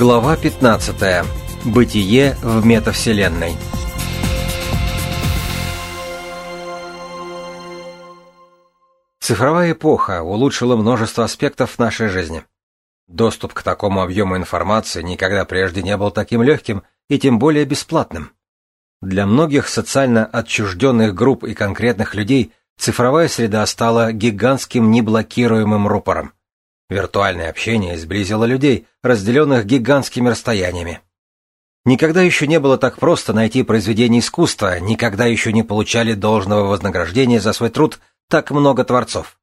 Глава 15. Бытие в метавселенной. Цифровая эпоха улучшила множество аспектов нашей жизни. Доступ к такому объему информации никогда прежде не был таким легким и тем более бесплатным. Для многих социально отчужденных групп и конкретных людей цифровая среда стала гигантским неблокируемым рупором. Виртуальное общение сблизило людей, разделенных гигантскими расстояниями. Никогда еще не было так просто найти произведение искусства, никогда еще не получали должного вознаграждения за свой труд так много творцов.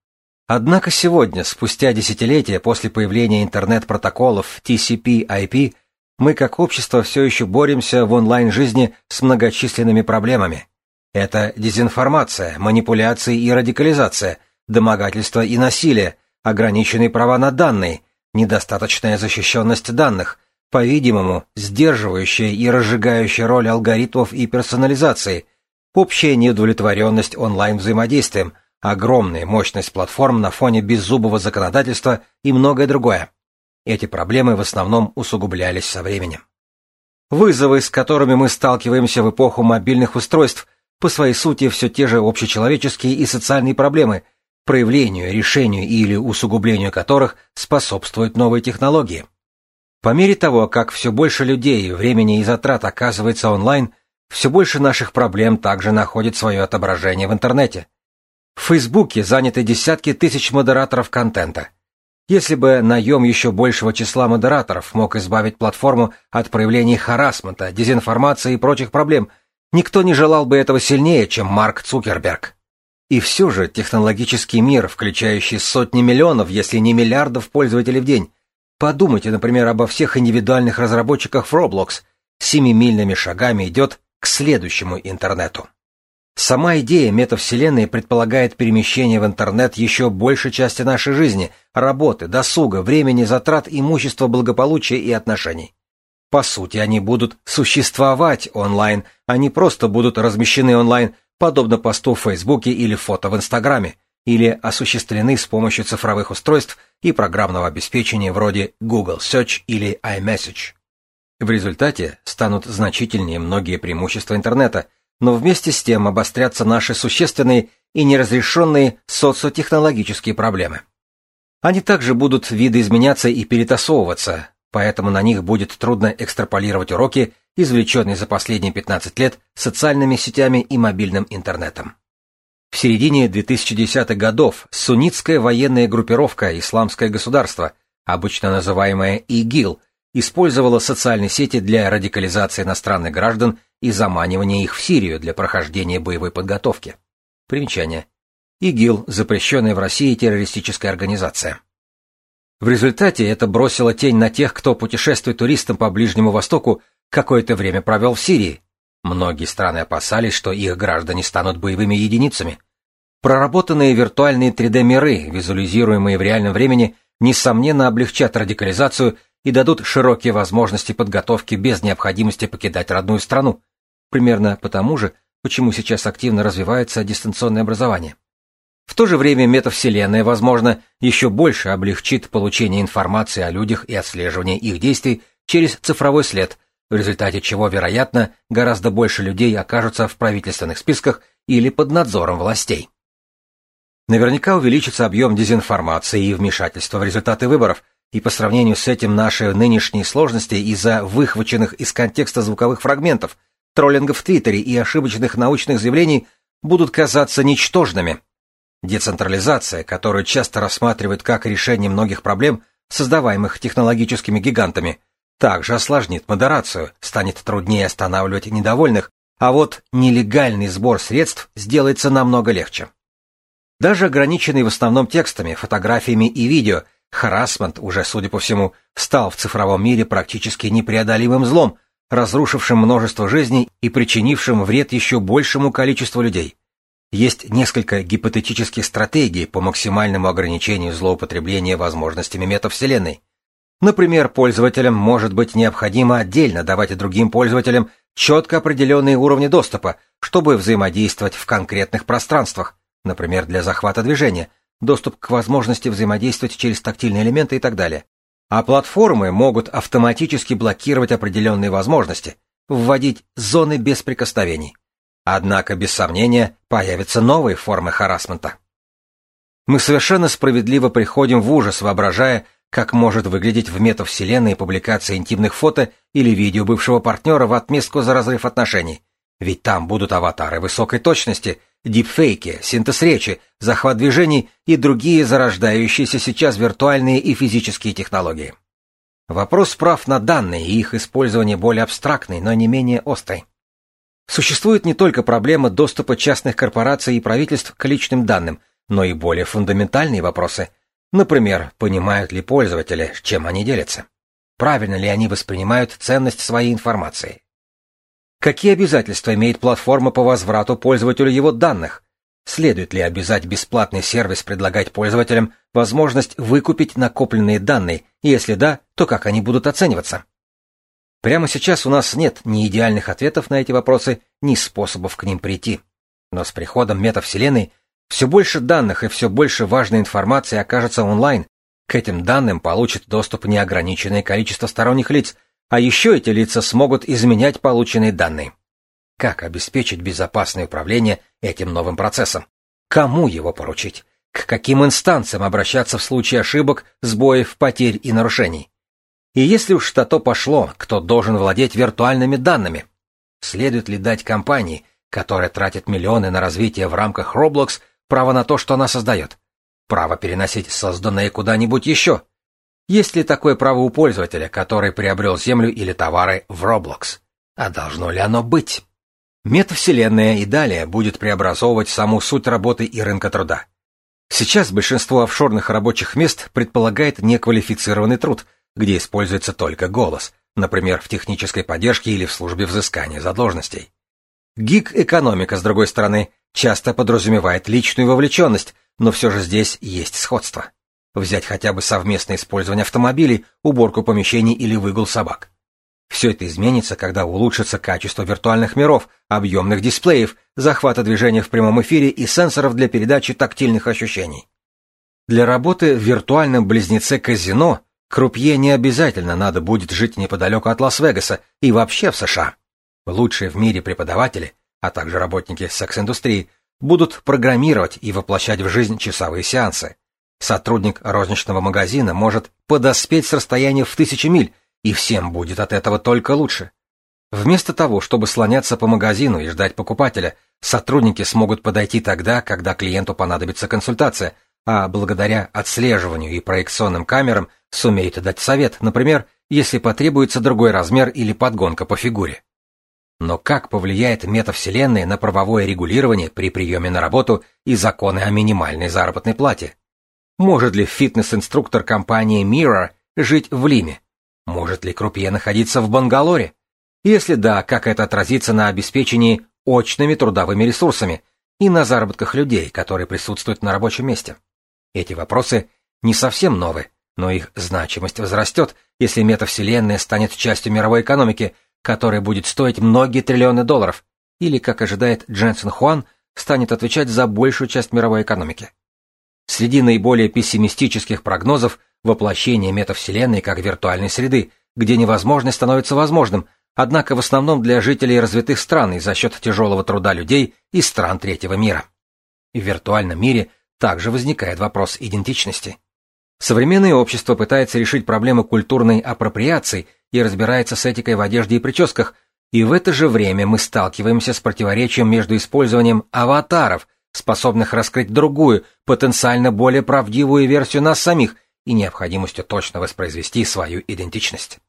Однако сегодня, спустя десятилетия после появления интернет-протоколов TCP-IP, мы как общество все еще боремся в онлайн-жизни с многочисленными проблемами. Это дезинформация, манипуляции и радикализация, домогательство и насилие, ограниченные права на данные, недостаточная защищенность данных, по-видимому, сдерживающая и разжигающая роль алгоритмов и персонализации, общая неудовлетворенность онлайн-взаимодействием, огромная мощность платформ на фоне беззубого законодательства и многое другое. Эти проблемы в основном усугублялись со временем. Вызовы, с которыми мы сталкиваемся в эпоху мобильных устройств, по своей сути все те же общечеловеческие и социальные проблемы, проявлению, решению или усугублению которых способствуют новые технологии. По мере того, как все больше людей, времени и затрат оказывается онлайн, все больше наших проблем также находит свое отображение в интернете. В Фейсбуке заняты десятки тысяч модераторов контента. Если бы наем еще большего числа модераторов мог избавить платформу от проявлений харасмента, дезинформации и прочих проблем, никто не желал бы этого сильнее, чем Марк Цукерберг. И все же технологический мир, включающий сотни миллионов, если не миллиардов пользователей в день, подумайте, например, обо всех индивидуальных разработчиках в Roblox, семимильными шагами идет к следующему интернету. Сама идея метавселенной предполагает перемещение в интернет еще большей части нашей жизни, работы, досуга, времени, затрат, имущества, благополучия и отношений. По сути, они будут существовать онлайн, они просто будут размещены онлайн, подобно посту в Фейсбуке или фото в Инстаграме, или осуществлены с помощью цифровых устройств и программного обеспечения вроде Google Search или iMessage. В результате станут значительнее многие преимущества интернета, но вместе с тем обострятся наши существенные и неразрешенные социотехнологические проблемы. Они также будут видоизменяться и перетасовываться, поэтому на них будет трудно экстраполировать уроки, извлеченные за последние 15 лет социальными сетями и мобильным интернетом. В середине 2010-х годов суннитская военная группировка «Исламское государство», обычно называемая ИГИЛ, использовала социальные сети для радикализации иностранных граждан и заманивания их в Сирию для прохождения боевой подготовки. Примечание. ИГИЛ – запрещенная в России террористическая организация. В результате это бросило тень на тех, кто путешествует туристам по Ближнему Востоку, какое-то время провел в Сирии. Многие страны опасались, что их граждане станут боевыми единицами. Проработанные виртуальные 3D-миры, визуализируемые в реальном времени, несомненно облегчат радикализацию и дадут широкие возможности подготовки без необходимости покидать родную страну. Примерно потому же, почему сейчас активно развивается дистанционное образование. В то же время метавселенная, возможно, еще больше облегчит получение информации о людях и отслеживание их действий через цифровой след, в результате чего, вероятно, гораздо больше людей окажутся в правительственных списках или под надзором властей. Наверняка увеличится объем дезинформации и вмешательства в результаты выборов – и по сравнению с этим наши нынешние сложности из-за выхваченных из контекста звуковых фрагментов, троллинга в Твиттере и ошибочных научных заявлений будут казаться ничтожными. Децентрализация, которую часто рассматривают как решение многих проблем, создаваемых технологическими гигантами, также осложнит модерацию, станет труднее останавливать недовольных, а вот нелегальный сбор средств сделается намного легче. Даже ограниченный в основном текстами, фотографиями и видео – Харасмент уже, судя по всему, стал в цифровом мире практически непреодолимым злом, разрушившим множество жизней и причинившим вред еще большему количеству людей. Есть несколько гипотетических стратегий по максимальному ограничению злоупотребления возможностями метавселенной. Например, пользователям может быть необходимо отдельно давать другим пользователям четко определенные уровни доступа, чтобы взаимодействовать в конкретных пространствах, например, для захвата движения, доступ к возможности взаимодействовать через тактильные элементы и так далее. А платформы могут автоматически блокировать определенные возможности, вводить зоны бесприкосновений. Однако, без сомнения, появятся новые формы харасмента. Мы совершенно справедливо приходим в ужас, воображая, как может выглядеть в метавселенной публикация интимных фото или видео бывшего партнера в отместку за разрыв отношений. Ведь там будут аватары высокой точности, дипфейки, синтез речи, захват движений и другие зарождающиеся сейчас виртуальные и физические технологии. Вопрос прав на данные и их использование более абстрактный, но не менее острый. Существует не только проблема доступа частных корпораций и правительств к личным данным, но и более фундаментальные вопросы. Например, понимают ли пользователи, чем они делятся? Правильно ли они воспринимают ценность своей информации? Какие обязательства имеет платформа по возврату пользователю его данных? Следует ли обязать бесплатный сервис предлагать пользователям возможность выкупить накопленные данные, если да, то как они будут оцениваться? Прямо сейчас у нас нет ни идеальных ответов на эти вопросы, ни способов к ним прийти. Но с приходом метавселенной все больше данных и все больше важной информации окажется онлайн. К этим данным получит доступ неограниченное количество сторонних лиц, а еще эти лица смогут изменять полученные данные. Как обеспечить безопасное управление этим новым процессом? Кому его поручить? К каким инстанциям обращаться в случае ошибок, сбоев, потерь и нарушений? И если уж на то пошло, кто должен владеть виртуальными данными? Следует ли дать компании, которая тратит миллионы на развитие в рамках Roblox, право на то, что она создает? Право переносить созданное куда-нибудь еще? Есть ли такое право у пользователя, который приобрел землю или товары в Roblox? А должно ли оно быть? Метавселенная и далее будет преобразовывать саму суть работы и рынка труда. Сейчас большинство офшорных рабочих мест предполагает неквалифицированный труд, где используется только голос, например, в технической поддержке или в службе взыскания задолженностей. Гиг-экономика, с другой стороны, часто подразумевает личную вовлеченность, но все же здесь есть сходство. Взять хотя бы совместное использование автомобилей, уборку помещений или выгул собак. Все это изменится, когда улучшится качество виртуальных миров, объемных дисплеев, захвата движения в прямом эфире и сенсоров для передачи тактильных ощущений. Для работы в виртуальном близнеце казино крупье не обязательно надо будет жить неподалеку от Лас-Вегаса и вообще в США. Лучшие в мире преподаватели, а также работники секс-индустрии, будут программировать и воплощать в жизнь часовые сеансы, Сотрудник розничного магазина может подоспеть с расстояния в тысячи миль, и всем будет от этого только лучше. Вместо того, чтобы слоняться по магазину и ждать покупателя, сотрудники смогут подойти тогда, когда клиенту понадобится консультация, а благодаря отслеживанию и проекционным камерам сумеют дать совет, например, если потребуется другой размер или подгонка по фигуре. Но как повлияет метавселенная на правовое регулирование при приеме на работу и законы о минимальной заработной плате? Может ли фитнес-инструктор компании Mirror жить в Лиме? Может ли крупье находиться в Бангалоре? Если да, как это отразится на обеспечении очными трудовыми ресурсами и на заработках людей, которые присутствуют на рабочем месте? Эти вопросы не совсем новые, но их значимость возрастет, если метавселенная станет частью мировой экономики, которая будет стоить многие триллионы долларов, или, как ожидает Дженсен Хуан, станет отвечать за большую часть мировой экономики. Среди наиболее пессимистических прогнозов воплощение метавселенной как виртуальной среды, где невозможность становится возможным, однако в основном для жителей развитых стран и за счет тяжелого труда людей из стран третьего мира. В виртуальном мире также возникает вопрос идентичности. Современное общество пытается решить проблему культурной апроприации и разбирается с этикой в одежде и прическах, и в это же время мы сталкиваемся с противоречием между использованием аватаров способных раскрыть другую, потенциально более правдивую версию нас самих и необходимостью точно воспроизвести свою идентичность.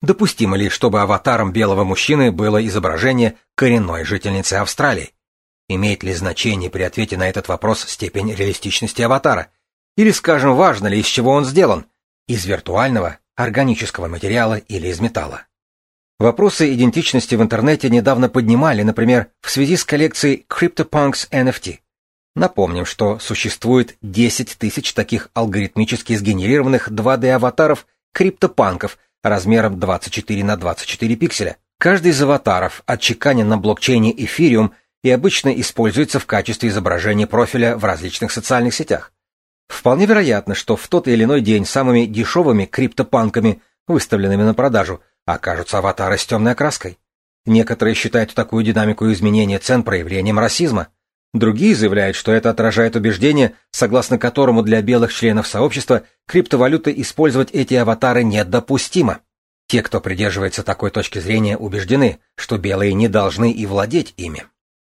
Допустимо ли, чтобы аватаром белого мужчины было изображение коренной жительницы Австралии? Имеет ли значение при ответе на этот вопрос степень реалистичности аватара? Или, скажем, важно ли, из чего он сделан? Из виртуального, органического материала или из металла? Вопросы идентичности в интернете недавно поднимали, например, в связи с коллекцией CryptoPunks NFT. Напомним, что существует 10 тысяч таких алгоритмически сгенерированных 2D-аватаров криптопанков размером 24 на 24 пикселя. Каждый из аватаров отчеканен на блокчейне Ethereum и обычно используется в качестве изображения профиля в различных социальных сетях. Вполне вероятно, что в тот или иной день самыми дешевыми криптопанками, выставленными на продажу, окажутся аватары с темной окраской. Некоторые считают такую динамику изменения цен проявлением расизма. Другие заявляют, что это отражает убеждение, согласно которому для белых членов сообщества криптовалюты использовать эти аватары недопустимо. Те, кто придерживается такой точки зрения, убеждены, что белые не должны и владеть ими.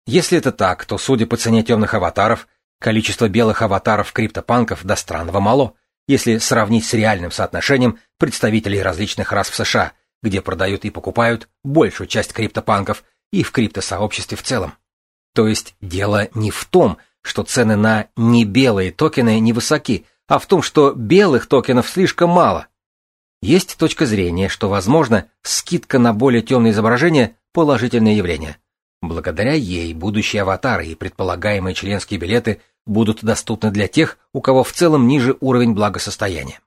Если это так, то, судя по цене темных аватаров, количество белых аватаров криптопанков до странного мало, если сравнить с реальным соотношением представителей различных рас в США, где продают и покупают большую часть криптопанков и в криптосообществе в целом. То есть дело не в том, что цены на небелые токены невысоки, а в том, что белых токенов слишком мало. Есть точка зрения, что, возможно, скидка на более темные изображения – положительное явление. Благодаря ей будущие аватары и предполагаемые членские билеты будут доступны для тех, у кого в целом ниже уровень благосостояния.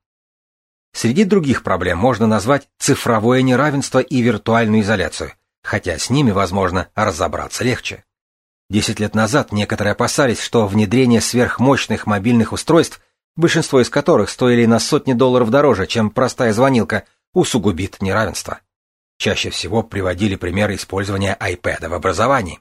Среди других проблем можно назвать цифровое неравенство и виртуальную изоляцию, хотя с ними, возможно, разобраться легче. Десять лет назад некоторые опасались, что внедрение сверхмощных мобильных устройств, большинство из которых стоили на сотни долларов дороже, чем простая звонилка, усугубит неравенство. Чаще всего приводили примеры использования iPad в образовании.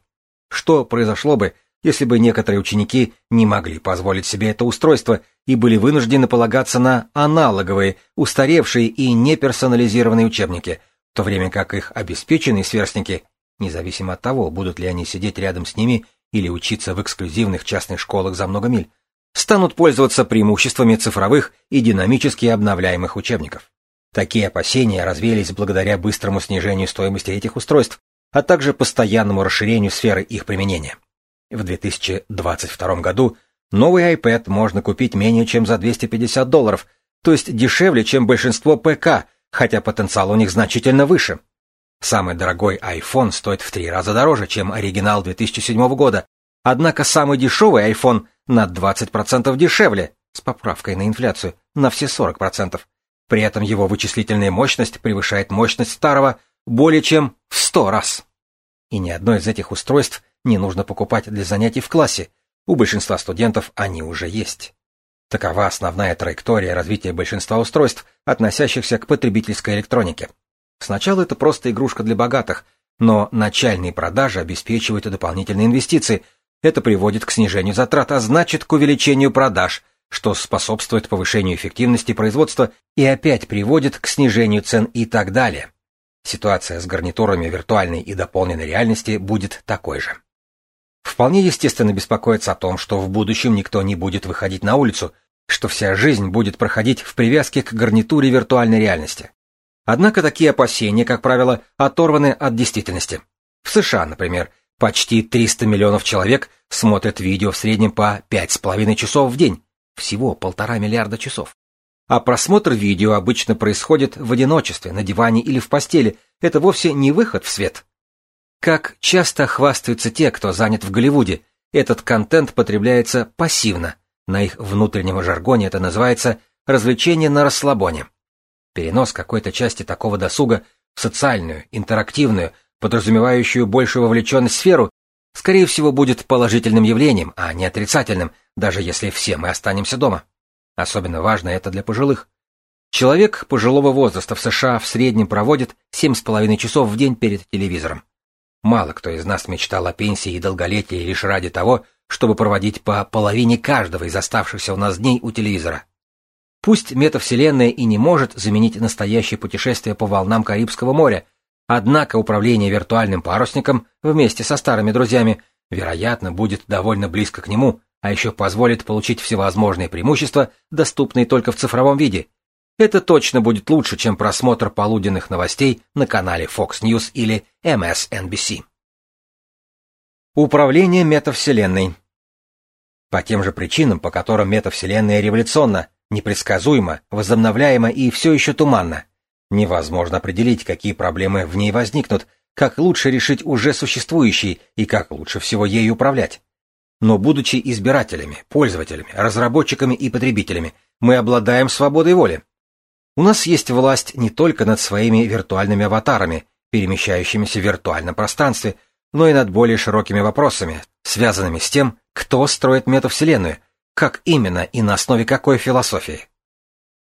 Что произошло бы, если бы некоторые ученики не могли позволить себе это устройство и были вынуждены полагаться на аналоговые, устаревшие и неперсонализированные учебники, в то время как их обеспеченные сверстники, независимо от того, будут ли они сидеть рядом с ними или учиться в эксклюзивных частных школах за много миль, станут пользоваться преимуществами цифровых и динамически обновляемых учебников. Такие опасения развеялись благодаря быстрому снижению стоимости этих устройств, а также постоянному расширению сферы их применения. В 2022 году новый iPad можно купить менее чем за 250 долларов, то есть дешевле, чем большинство ПК, хотя потенциал у них значительно выше. Самый дорогой iPhone стоит в три раза дороже, чем оригинал 2007 года, однако самый дешевый iPhone на 20% дешевле, с поправкой на инфляцию, на все 40%. При этом его вычислительная мощность превышает мощность старого более чем в 100 раз. И ни одно из этих устройств не нужно покупать для занятий в классе, у большинства студентов они уже есть. Такова основная траектория развития большинства устройств, относящихся к потребительской электронике. Сначала это просто игрушка для богатых, но начальные продажи обеспечивают дополнительные инвестиции. Это приводит к снижению затрат, а значит к увеличению продаж, что способствует повышению эффективности производства и опять приводит к снижению цен и так далее. Ситуация с гарнитурами виртуальной и дополненной реальности будет такой же. Вполне естественно беспокоиться о том, что в будущем никто не будет выходить на улицу, что вся жизнь будет проходить в привязке к гарнитуре виртуальной реальности. Однако такие опасения, как правило, оторваны от действительности. В США, например, почти 300 миллионов человек смотрят видео в среднем по 5,5 часов в день, всего полтора миллиарда часов. А просмотр видео обычно происходит в одиночестве, на диване или в постели. Это вовсе не выход в свет. Как часто хвастаются те, кто занят в Голливуде, этот контент потребляется пассивно. На их внутреннем жаргоне это называется развлечение на расслабоне. Перенос какой-то части такого досуга в социальную, интерактивную, подразумевающую большую вовлеченность сферу, скорее всего, будет положительным явлением, а не отрицательным, даже если все мы останемся дома. Особенно важно это для пожилых. Человек пожилого возраста в США в среднем проводит 7,5 часов в день перед телевизором. Мало кто из нас мечтал о пенсии и долголетии лишь ради того, чтобы проводить по половине каждого из оставшихся у нас дней у телевизора. Пусть метавселенная и не может заменить настоящее путешествие по волнам Карибского моря, однако управление виртуальным парусником вместе со старыми друзьями, вероятно, будет довольно близко к нему, а еще позволит получить всевозможные преимущества, доступные только в цифровом виде, это точно будет лучше, чем просмотр полуденных новостей на канале Fox News или MSNBC. Управление метавселенной. По тем же причинам, по которым метавселенная революционна, непредсказуема, возобновляема и все еще туманна, невозможно определить, какие проблемы в ней возникнут, как лучше решить уже существующие и как лучше всего ею управлять. Но будучи избирателями, пользователями, разработчиками и потребителями, мы обладаем свободой воли. У нас есть власть не только над своими виртуальными аватарами, перемещающимися в виртуальном пространстве, но и над более широкими вопросами, связанными с тем, кто строит метавселенную, Как именно и на основе какой философии?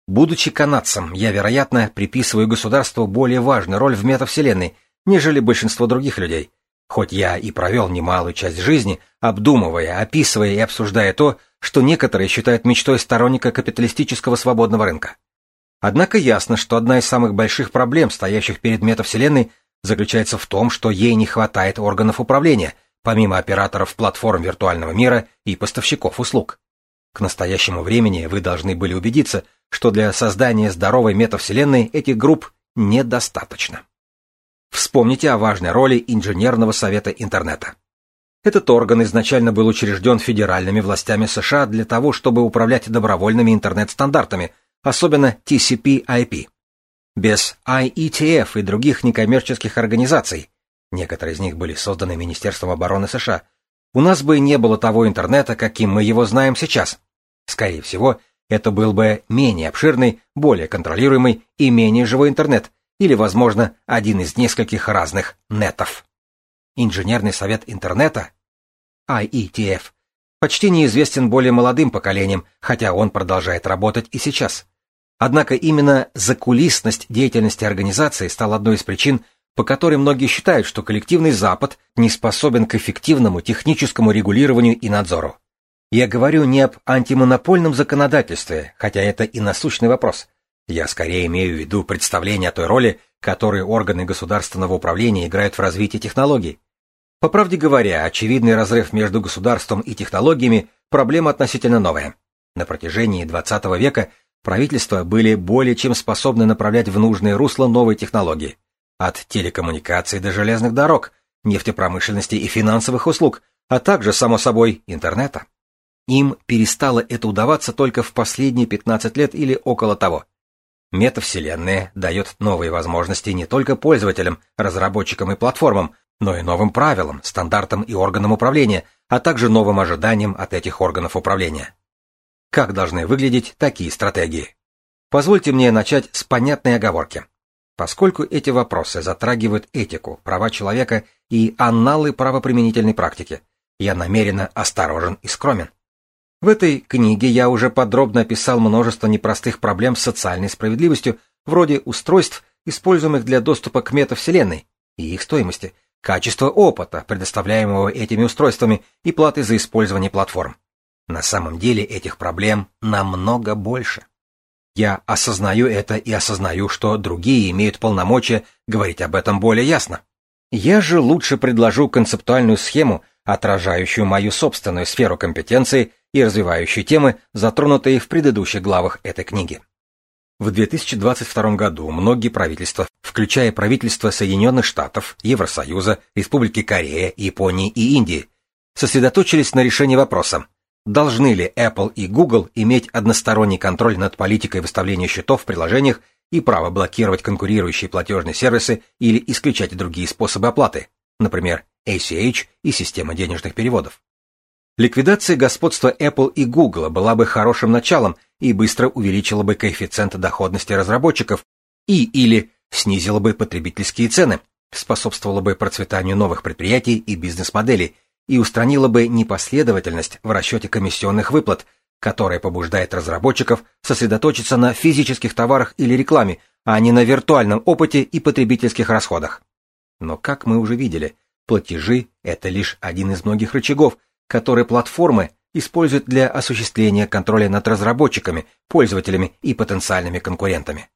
Будучи канадцем, я, вероятно, приписываю государству более важную роль в метавселенной, нежели большинство других людей, хоть я и провел немалую часть жизни, обдумывая, описывая и обсуждая то, что некоторые считают мечтой сторонника капиталистического свободного рынка. Однако ясно, что одна из самых больших проблем, стоящих перед метавселенной, заключается в том, что ей не хватает органов управления, помимо операторов платформ виртуального мира и поставщиков услуг. К настоящему времени вы должны были убедиться, что для создания здоровой метавселенной этих групп недостаточно. Вспомните о важной роли инженерного совета интернета. Этот орган изначально был учрежден федеральными властями США для того, чтобы управлять добровольными интернет-стандартами, особенно TCP-IP. Без IETF и других некоммерческих организаций, некоторые из них были созданы Министерством обороны США, у нас бы не было того интернета, каким мы его знаем сейчас. Скорее всего, это был бы менее обширный, более контролируемый и менее живой интернет, или, возможно, один из нескольких разных нетов. Инженерный совет интернета, IETF, почти неизвестен более молодым поколениям, хотя он продолжает работать и сейчас. Однако именно закулисность деятельности организации стала одной из причин, по которой многие считают, что коллективный Запад не способен к эффективному техническому регулированию и надзору. Я говорю не об антимонопольном законодательстве, хотя это и насущный вопрос. Я скорее имею в виду представление о той роли, которую органы государственного управления играют в развитии технологий. По правде говоря, очевидный разрыв между государством и технологиями – проблема относительно новая. На протяжении XX века правительства были более чем способны направлять в нужное русло новые технологии. От телекоммуникаций до железных дорог, нефтепромышленности и финансовых услуг, а также, само собой, интернета. Им перестало это удаваться только в последние 15 лет или около того. Метавселенная дает новые возможности не только пользователям, разработчикам и платформам, но и новым правилам, стандартам и органам управления, а также новым ожиданиям от этих органов управления. Как должны выглядеть такие стратегии? Позвольте мне начать с понятной оговорки. Поскольку эти вопросы затрагивают этику, права человека и анналы правоприменительной практики, я намеренно осторожен и скромен. В этой книге я уже подробно описал множество непростых проблем с социальной справедливостью, вроде устройств, используемых для доступа к метавселенной, и их стоимости, качества опыта, предоставляемого этими устройствами, и платы за использование платформ. На самом деле этих проблем намного больше. Я осознаю это и осознаю, что другие имеют полномочия говорить об этом более ясно. Я же лучше предложу концептуальную схему, отражающую мою собственную сферу компетенции и развивающие темы, затронутые в предыдущих главах этой книги. В 2022 году многие правительства, включая правительства Соединенных Штатов, Евросоюза, Республики Корея, Японии и Индии, сосредоточились на решении вопроса, должны ли Apple и Google иметь односторонний контроль над политикой выставления счетов в приложениях и право блокировать конкурирующие платежные сервисы или исключать другие способы оплаты, например, ACH и система денежных переводов. Ликвидация господства Apple и Google была бы хорошим началом и быстро увеличила бы коэффициент доходности разработчиков и или снизила бы потребительские цены, способствовала бы процветанию новых предприятий и бизнес-моделей и устранила бы непоследовательность в расчете комиссионных выплат, которая побуждает разработчиков сосредоточиться на физических товарах или рекламе, а не на виртуальном опыте и потребительских расходах. Но, как мы уже видели, платежи – это лишь один из многих рычагов, которые платформы используют для осуществления контроля над разработчиками, пользователями и потенциальными конкурентами.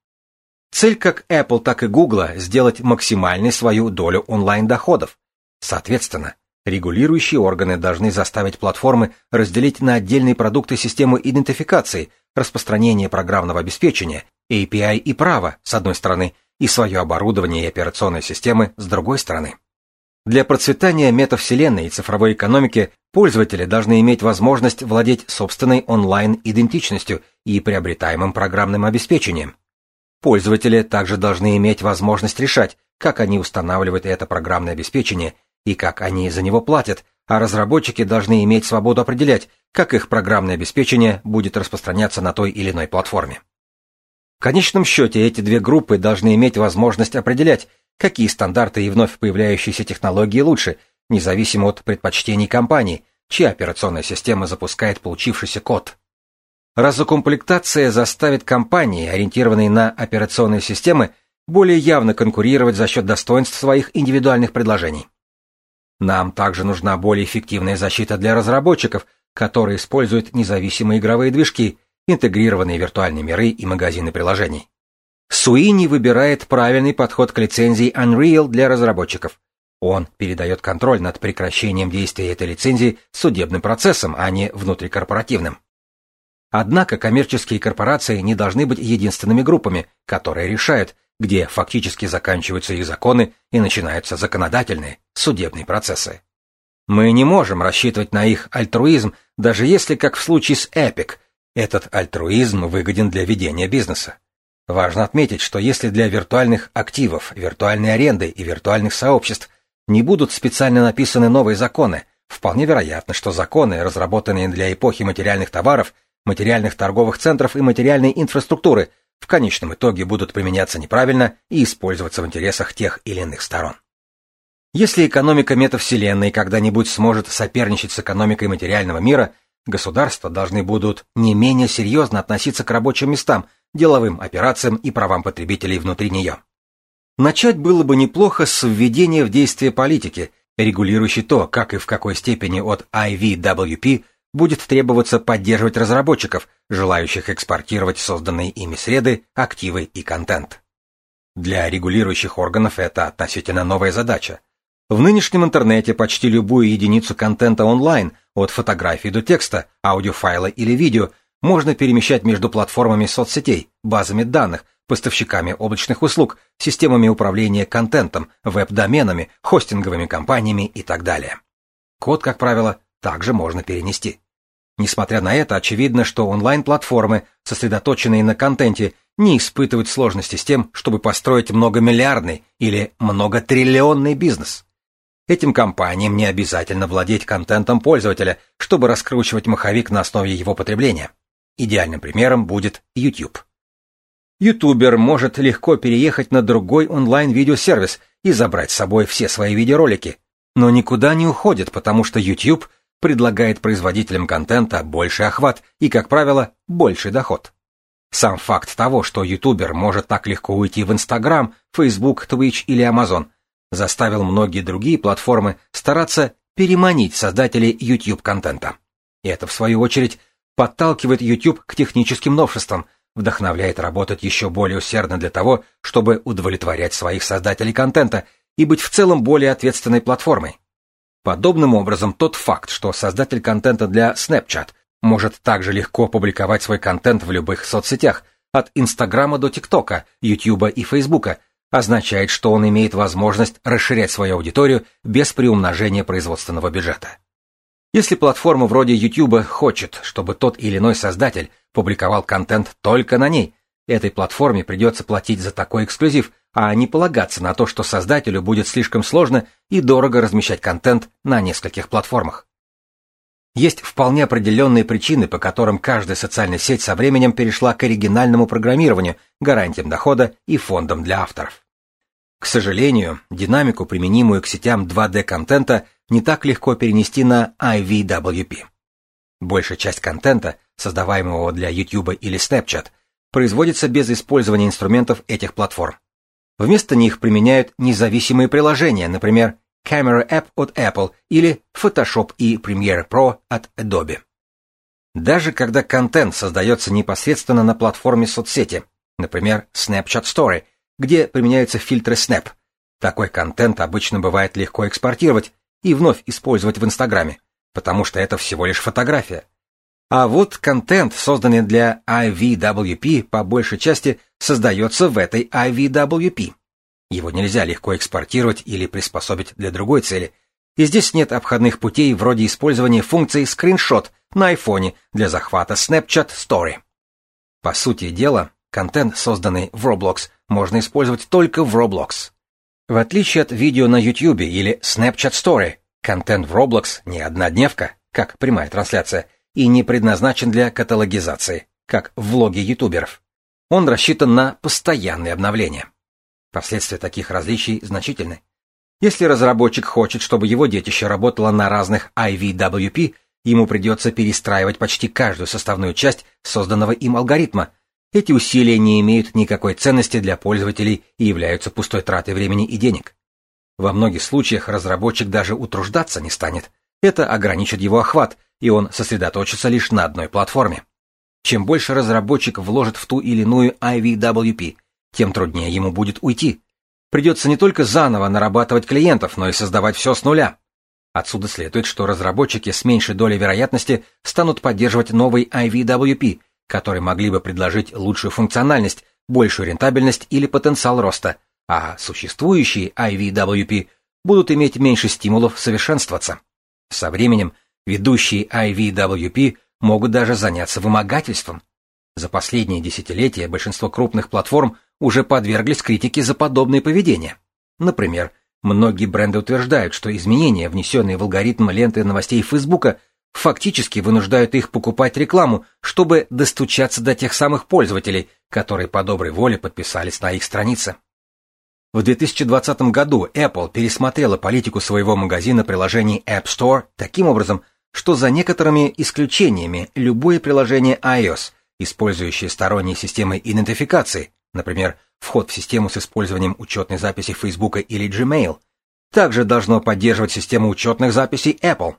Цель как Apple, так и Google – сделать максимальной свою долю онлайн-доходов. Соответственно, регулирующие органы должны заставить платформы разделить на отдельные продукты систему идентификации, распространения программного обеспечения, API и право, с одной стороны, и свое оборудование и операционные системы, с другой стороны. Для процветания метавселенной и цифровой экономики пользователи должны иметь возможность владеть собственной онлайн-идентичностью и приобретаемым программным обеспечением. Пользователи также должны иметь возможность решать, как они устанавливают это программное обеспечение и как они за него платят, а разработчики должны иметь свободу определять, как их программное обеспечение будет распространяться на той или иной платформе. В конечном счете эти две группы должны иметь возможность определять, какие стандарты и вновь появляющиеся технологии лучше, независимо от предпочтений компании, чья операционная система запускает получившийся код. Разукомплектация заставит компании, ориентированные на операционные системы, более явно конкурировать за счет достоинств своих индивидуальных предложений. Нам также нужна более эффективная защита для разработчиков, которые используют независимые игровые движки, интегрированные виртуальные миры и магазины приложений. Суини выбирает правильный подход к лицензии Unreal для разработчиков. Он передает контроль над прекращением действия этой лицензии судебным процессом, а не внутрикорпоративным. Однако коммерческие корпорации не должны быть единственными группами, которые решают, где фактически заканчиваются их законы и начинаются законодательные, судебные процессы. Мы не можем рассчитывать на их альтруизм, даже если, как в случае с Epic, этот альтруизм выгоден для ведения бизнеса. Важно отметить, что если для виртуальных активов, виртуальной аренды и виртуальных сообществ не будут специально написаны новые законы, вполне вероятно, что законы, разработанные для эпохи материальных товаров, материальных торговых центров и материальной инфраструктуры, в конечном итоге будут применяться неправильно и использоваться в интересах тех или иных сторон. Если экономика метавселенной когда-нибудь сможет соперничать с экономикой материального мира, государства должны будут не менее серьезно относиться к рабочим местам, деловым операциям и правам потребителей внутри нее. Начать было бы неплохо с введения в действие политики, регулирующей то, как и в какой степени от IVWP будет требоваться поддерживать разработчиков, желающих экспортировать созданные ими среды, активы и контент. Для регулирующих органов это относительно новая задача. В нынешнем интернете почти любую единицу контента онлайн, от фотографии до текста, аудиофайла или видео, можно перемещать между платформами соцсетей, базами данных, поставщиками облачных услуг, системами управления контентом, веб-доменами, хостинговыми компаниями и так далее. Код, как правило, также можно перенести. Несмотря на это, очевидно, что онлайн-платформы, сосредоточенные на контенте, не испытывают сложности с тем, чтобы построить многомиллиардный или многотриллионный бизнес. Этим компаниям не обязательно владеть контентом пользователя, чтобы раскручивать маховик на основе его потребления. Идеальным примером будет YouTube. Ютубер может легко переехать на другой онлайн-видеосервис и забрать с собой все свои видеоролики, но никуда не уходит, потому что YouTube предлагает производителям контента больший охват и, как правило, больший доход. Сам факт того, что ютубер может так легко уйти в Instagram, Facebook, Twitch или Amazon, заставил многие другие платформы стараться переманить создателей YouTube-контента. И это, в свою очередь, подталкивает YouTube к техническим новшествам, вдохновляет работать еще более усердно для того, чтобы удовлетворять своих создателей контента и быть в целом более ответственной платформой. Подобным образом, тот факт, что создатель контента для Snapchat может также легко публиковать свой контент в любых соцсетях, от Инстаграма до ТикТока, Ютуба и Фейсбука, означает, что он имеет возможность расширять свою аудиторию без приумножения производственного бюджета. Если платформа вроде YouTube хочет, чтобы тот или иной создатель публиковал контент только на ней, этой платформе придется платить за такой эксклюзив, а не полагаться на то, что создателю будет слишком сложно и дорого размещать контент на нескольких платформах. Есть вполне определенные причины, по которым каждая социальная сеть со временем перешла к оригинальному программированию, гарантиям дохода и фондам для авторов. К сожалению, динамику, применимую к сетям 2D-контента, не так легко перенести на IVWP. Большая часть контента, создаваемого для YouTube или Snapchat, производится без использования инструментов этих платформ. Вместо них применяют независимые приложения, например, Camera App от Apple или Photoshop и Premiere Pro от Adobe. Даже когда контент создается непосредственно на платформе соцсети, например, Snapchat Story, где применяются фильтры Snap, такой контент обычно бывает легко экспортировать и вновь использовать в Инстаграме, потому что это всего лишь фотография. А вот контент, созданный для IVWP, по большей части создается в этой IVWP. Его нельзя легко экспортировать или приспособить для другой цели. И здесь нет обходных путей вроде использования функции скриншот на айфоне для захвата Snapchat Story. По сути дела, контент, созданный в Roblox, можно использовать только в Roblox. В отличие от видео на YouTube или Snapchat Story, контент в Roblox не однодневка, как прямая трансляция, и не предназначен для каталогизации, как влоги ютуберов. Он рассчитан на постоянные обновления. Последствия таких различий значительны. Если разработчик хочет, чтобы его детище работало на разных IVWP, ему придется перестраивать почти каждую составную часть созданного им алгоритма. Эти усилия не имеют никакой ценности для пользователей и являются пустой тратой времени и денег. Во многих случаях разработчик даже утруждаться не станет. Это ограничит его охват, и он сосредоточится лишь на одной платформе. Чем больше разработчик вложит в ту или иную IVWP, тем труднее ему будет уйти. Придется не только заново нарабатывать клиентов, но и создавать все с нуля. Отсюда следует, что разработчики с меньшей долей вероятности станут поддерживать новый IVWP, которые могли бы предложить лучшую функциональность, большую рентабельность или потенциал роста, а существующие IVWP будут иметь меньше стимулов совершенствоваться. Со временем ведущие IVWP могут даже заняться вымогательством. За последние десятилетия большинство крупных платформ уже подверглись критике за подобное поведение. Например, многие бренды утверждают, что изменения, внесенные в алгоритм ленты новостей Фейсбука, фактически вынуждают их покупать рекламу, чтобы достучаться до тех самых пользователей, которые по доброй воле подписались на их страницы. В 2020 году Apple пересмотрела политику своего магазина приложений App Store таким образом, что за некоторыми исключениями любое приложение iOS, использующее сторонние системы идентификации, например, вход в систему с использованием учетной записи Facebook или Gmail, также должно поддерживать систему учетных записей Apple.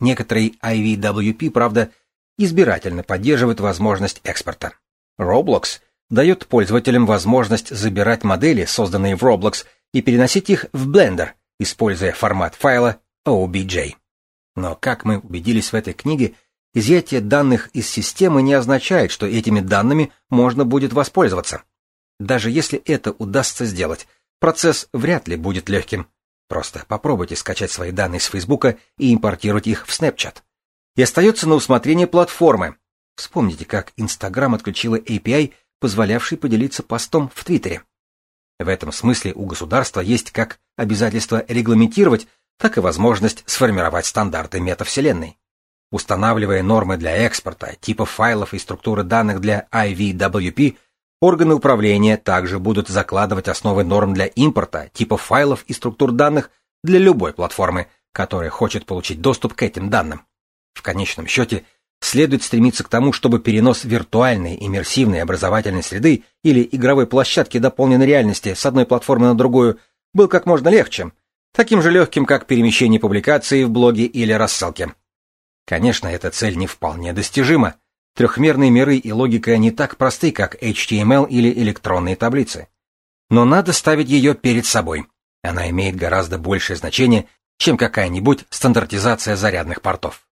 Некоторые IVWP, правда, избирательно поддерживают возможность экспорта. Roblox дает пользователям возможность забирать модели, созданные в Roblox, и переносить их в Blender, используя формат файла OBJ. Но, как мы убедились в этой книге, изъятие данных из системы не означает, что этими данными можно будет воспользоваться. Даже если это удастся сделать, процесс вряд ли будет легким. Просто попробуйте скачать свои данные с Фейсбука и импортировать их в Snapchat. И остается на усмотрение платформы. Вспомните, как Instagram отключила API, позволявший поделиться постом в Твиттере. В этом смысле у государства есть как обязательство регламентировать так и возможность сформировать стандарты метавселенной. Устанавливая нормы для экспорта, типов файлов и структуры данных для IVWP, органы управления также будут закладывать основы норм для импорта, типов файлов и структур данных для любой платформы, которая хочет получить доступ к этим данным. В конечном счете, следует стремиться к тому, чтобы перенос виртуальной иммерсивной образовательной среды или игровой площадки дополненной реальности с одной платформы на другую был как можно легче, таким же легким, как перемещение публикации в блоге или рассылке. Конечно, эта цель не вполне достижима. Трехмерные миры и логика не так просты, как HTML или электронные таблицы. Но надо ставить ее перед собой. Она имеет гораздо большее значение, чем какая-нибудь стандартизация зарядных портов.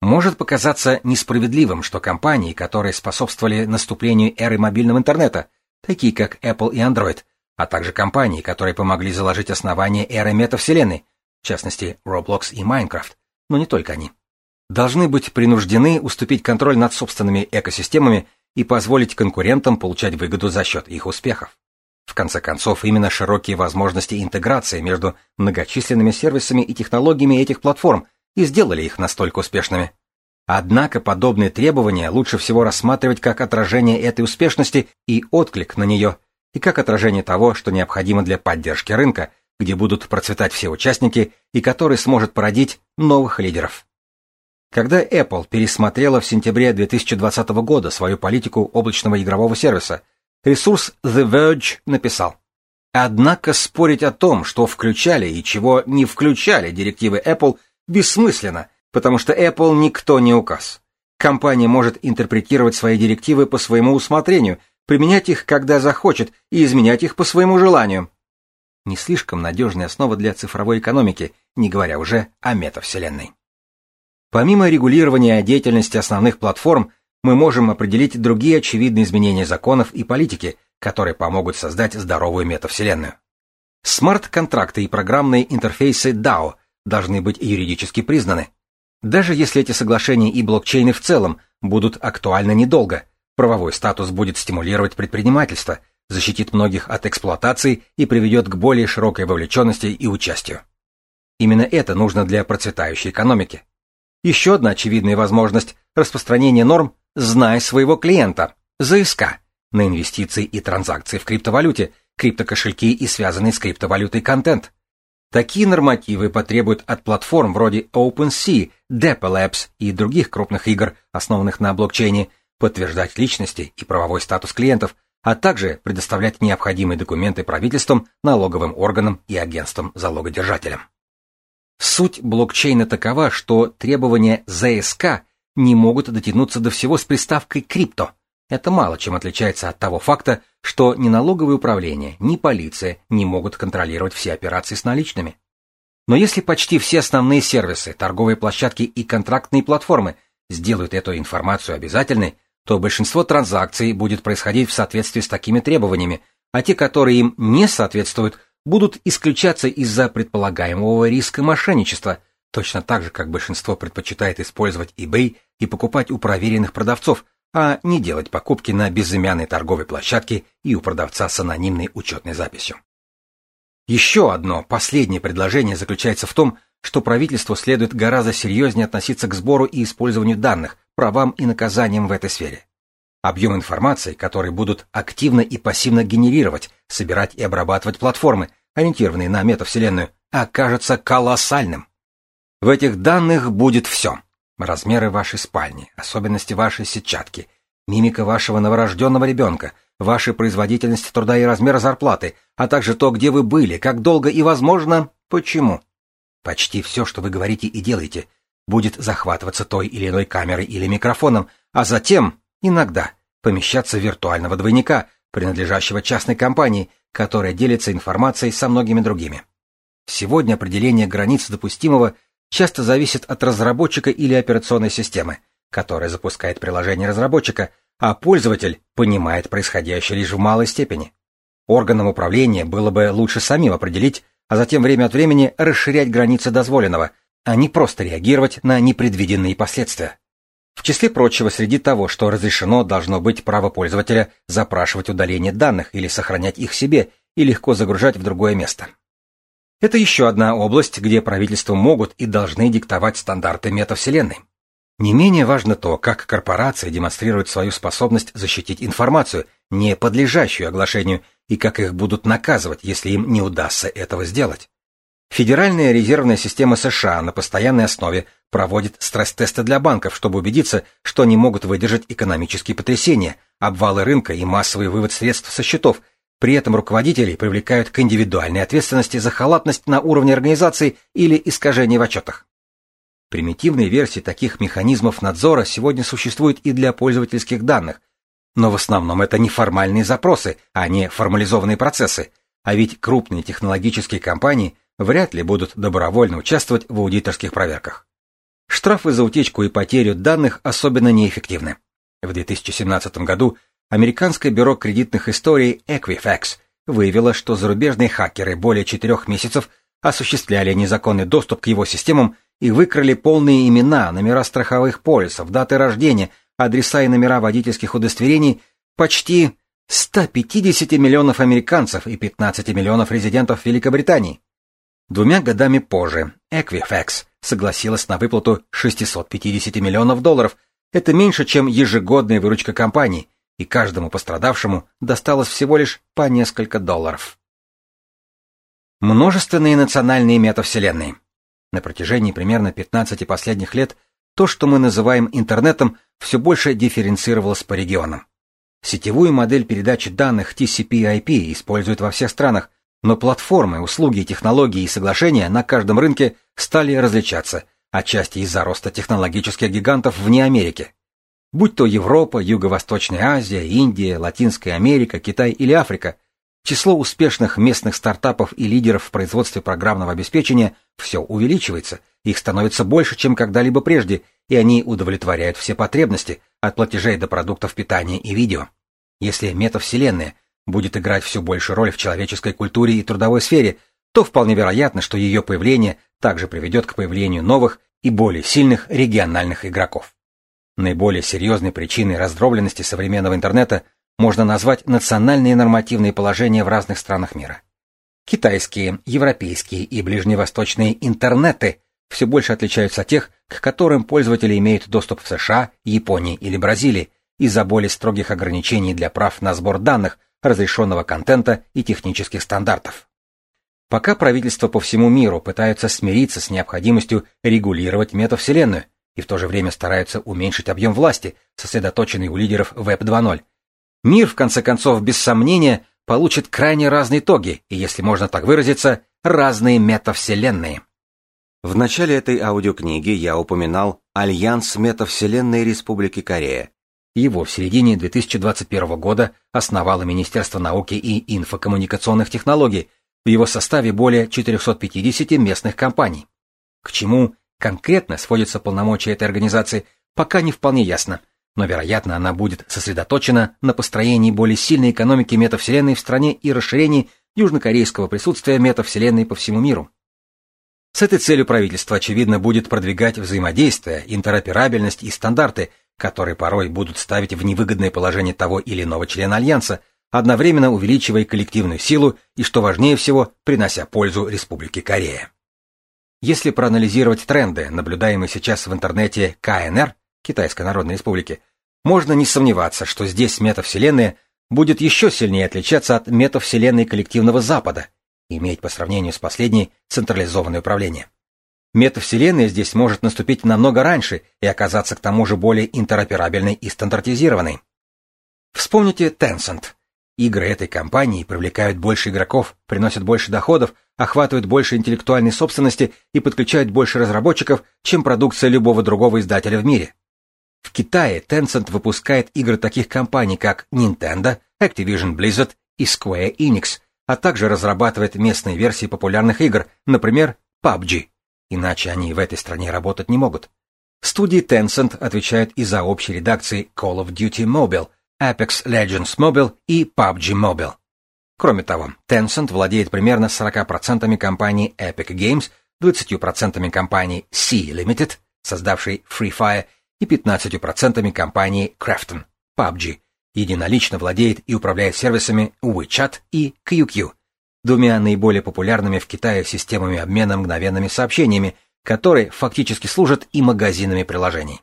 Может показаться несправедливым, что компании, которые способствовали наступлению эры мобильного интернета, такие как Apple и Android, а также компании, которые помогли заложить основания эры метавселенной, в частности Roblox и Minecraft, но не только они, должны быть принуждены уступить контроль над собственными экосистемами и позволить конкурентам получать выгоду за счет их успехов. В конце концов, именно широкие возможности интеграции между многочисленными сервисами и технологиями этих платформ и сделали их настолько успешными. Однако подобные требования лучше всего рассматривать как отражение этой успешности и отклик на нее – и как отражение того, что необходимо для поддержки рынка, где будут процветать все участники и который сможет породить новых лидеров. Когда Apple пересмотрела в сентябре 2020 года свою политику облачного игрового сервиса, ресурс The Verge написал, Однако спорить о том, что включали и чего не включали директивы Apple, бессмысленно, потому что Apple никто не указ. Компания может интерпретировать свои директивы по своему усмотрению применять их, когда захочет, и изменять их по своему желанию. Не слишком надежная основа для цифровой экономики, не говоря уже о метавселенной. Помимо регулирования деятельности основных платформ, мы можем определить другие очевидные изменения законов и политики, которые помогут создать здоровую метавселенную. Смарт-контракты и программные интерфейсы DAO должны быть юридически признаны. Даже если эти соглашения и блокчейны в целом будут актуальны недолго, Правовой статус будет стимулировать предпринимательство, защитит многих от эксплуатации и приведет к более широкой вовлеченности и участию. Именно это нужно для процветающей экономики. Еще одна очевидная возможность – распространение норм «Знай своего клиента» – ЗСК на инвестиции и транзакции в криптовалюте, криптокошельки и связанный с криптовалютой контент. Такие нормативы потребуют от платформ вроде OpenSea, Labs и других крупных игр, основанных на блокчейне, подтверждать личности и правовой статус клиентов, а также предоставлять необходимые документы правительствам, налоговым органам и агентствам залогодержателям. Суть блокчейна такова, что требования ЗСК не могут дотянуться до всего с приставкой «крипто», это мало чем отличается от того факта, что ни налоговое управление, ни полиция не могут контролировать все операции с наличными. Но если почти все основные сервисы, торговые площадки и контрактные платформы сделают эту информацию обязательной, то большинство транзакций будет происходить в соответствии с такими требованиями, а те, которые им не соответствуют, будут исключаться из-за предполагаемого риска мошенничества, точно так же, как большинство предпочитает использовать eBay и покупать у проверенных продавцов, а не делать покупки на безымянной торговой площадке и у продавца с анонимной учетной записью. Еще одно, последнее предложение заключается в том, что правительству следует гораздо серьезнее относиться к сбору и использованию данных, правам и наказаниям в этой сфере. Объем информации, который будут активно и пассивно генерировать, собирать и обрабатывать платформы, ориентированные на метавселенную, окажется колоссальным. В этих данных будет все размеры вашей спальни, особенности вашей сетчатки, мимика вашего новорожденного ребенка, ваша производительность труда и размер зарплаты, а также то, где вы были, как долго и, возможно, почему. Почти все, что вы говорите и делаете, будет захватываться той или иной камерой или микрофоном, а затем, иногда, помещаться виртуального двойника, принадлежащего частной компании, которая делится информацией со многими другими. Сегодня определение границ допустимого – часто зависит от разработчика или операционной системы, которая запускает приложение разработчика, а пользователь понимает происходящее лишь в малой степени. Органам управления было бы лучше самим определить, а затем время от времени расширять границы дозволенного, а не просто реагировать на непредвиденные последствия. В числе прочего, среди того, что разрешено, должно быть право пользователя запрашивать удаление данных или сохранять их себе и легко загружать в другое место. Это еще одна область, где правительства могут и должны диктовать стандарты метавселенной. Не менее важно то, как корпорации демонстрируют свою способность защитить информацию, не подлежащую оглашению, и как их будут наказывать, если им не удастся этого сделать. Федеральная резервная система США на постоянной основе проводит стресс-тесты для банков, чтобы убедиться, что они могут выдержать экономические потрясения, обвалы рынка и массовый вывод средств со счетов, при этом руководителей привлекают к индивидуальной ответственности за халатность на уровне организации или искажение в отчетах. Примитивные версии таких механизмов надзора сегодня существуют и для пользовательских данных, но в основном это не формальные запросы, а не формализованные процессы, а ведь крупные технологические компании вряд ли будут добровольно участвовать в аудиторских проверках. Штрафы за утечку и потерю данных особенно неэффективны. В 2017 году Американское бюро кредитных историй Equifax выявило, что зарубежные хакеры более четырех месяцев осуществляли незаконный доступ к его системам и выкрали полные имена, номера страховых полисов, даты рождения, адреса и номера водительских удостоверений почти 150 миллионов американцев и 15 миллионов резидентов Великобритании. Двумя годами позже Equifax согласилась на выплату 650 миллионов долларов. Это меньше, чем ежегодная выручка компании, и каждому пострадавшему досталось всего лишь по несколько долларов. Множественные национальные метавселенные. На протяжении примерно 15 последних лет то, что мы называем интернетом, все больше дифференцировалось по регионам. Сетевую модель передачи данных TCP/IP используют во всех странах, но платформы, услуги, технологии и соглашения на каждом рынке стали различаться, отчасти из-за роста технологических гигантов вне Америки. Будь то Европа, Юго-Восточная Азия, Индия, Латинская Америка, Китай или Африка, число успешных местных стартапов и лидеров в производстве программного обеспечения все увеличивается, их становится больше, чем когда-либо прежде, и они удовлетворяют все потребности, от платежей до продуктов питания и видео. Если метавселенная будет играть все большую роль в человеческой культуре и трудовой сфере, то вполне вероятно, что ее появление также приведет к появлению новых и более сильных региональных игроков. Наиболее серьезной причиной раздробленности современного интернета можно назвать национальные нормативные положения в разных странах мира. Китайские, европейские и ближневосточные интернеты все больше отличаются от тех, к которым пользователи имеют доступ в США, Японии или Бразилии из-за более строгих ограничений для прав на сбор данных, разрешенного контента и технических стандартов. Пока правительства по всему миру пытаются смириться с необходимостью регулировать метавселенную и в то же время стараются уменьшить объем власти, сосредоточенный у лидеров Web 2.0, мир, в конце концов, без сомнения, получит крайне разные итоги, и, если можно так выразиться, разные метавселенные. В начале этой аудиокниги я упоминал Альянс Метавселенной Республики Корея. Его в середине 2021 года основало Министерство науки и инфокоммуникационных технологий, в его составе более 450 местных компаний. К чему конкретно сводятся полномочия этой организации, пока не вполне ясно, но, вероятно, она будет сосредоточена на построении более сильной экономики метавселенной в стране и расширении южнокорейского присутствия метавселенной по всему миру. С этой целью правительство, очевидно, будет продвигать взаимодействие, интероперабельность и стандарты, которые порой будут ставить в невыгодное положение того или иного члена Альянса, одновременно увеличивая коллективную силу и, что важнее всего, принося пользу Республике Корея. Если проанализировать тренды, наблюдаемые сейчас в интернете КНР, Китайской Народной Республики, можно не сомневаться, что здесь метавселенная будет еще сильнее отличаться от метавселенной коллективного Запада, иметь по сравнению с последней централизованное управление. Метавселенная здесь может наступить намного раньше и оказаться к тому же более интероперабельной и стандартизированной. Вспомните Tencent, Игры этой компании привлекают больше игроков, приносят больше доходов, охватывают больше интеллектуальной собственности и подключают больше разработчиков, чем продукция любого другого издателя в мире. В Китае Tencent выпускает игры таких компаний, как Nintendo, Activision Blizzard и Square Enix, а также разрабатывает местные версии популярных игр, например, PUBG. Иначе они в этой стране работать не могут. Студии Tencent отвечают и за общие редакции Call of Duty Mobile – Apex Legends Mobile и PUBG Mobile. Кроме того, Tencent владеет примерно 40% компании Epic Games, 20% компании Sea Limited, создавшей Free Fire, и 15% компании Krafton, PUBG, единолично владеет и управляет сервисами WeChat и QQ, двумя наиболее популярными в Китае системами обмена мгновенными сообщениями, которые фактически служат и магазинами приложений.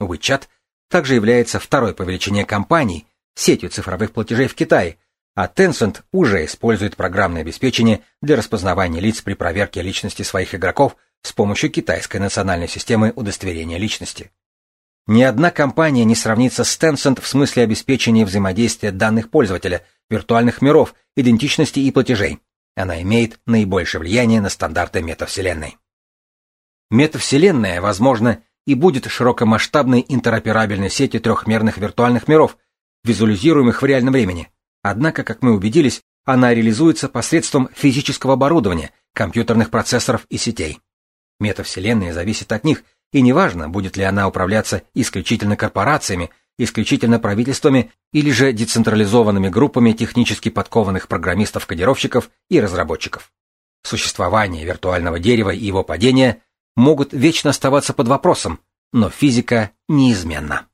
WeChat — также является второй по величине компанией, сетью цифровых платежей в Китае, а Tencent уже использует программное обеспечение для распознавания лиц при проверке личности своих игроков с помощью китайской национальной системы удостоверения личности. Ни одна компания не сравнится с Tencent в смысле обеспечения взаимодействия данных пользователя, виртуальных миров, идентичности и платежей. Она имеет наибольшее влияние на стандарты метавселенной. Метавселенная, возможно, и будет широкомасштабной интероперабельной сетью трехмерных виртуальных миров, визуализируемых в реальном времени. Однако, как мы убедились, она реализуется посредством физического оборудования, компьютерных процессоров и сетей. Метавселенная зависит от них, и неважно, будет ли она управляться исключительно корпорациями, исключительно правительствами или же децентрализованными группами технически подкованных программистов-кодировщиков и разработчиков. Существование виртуального дерева и его падение могут вечно оставаться под вопросом, но физика неизменна.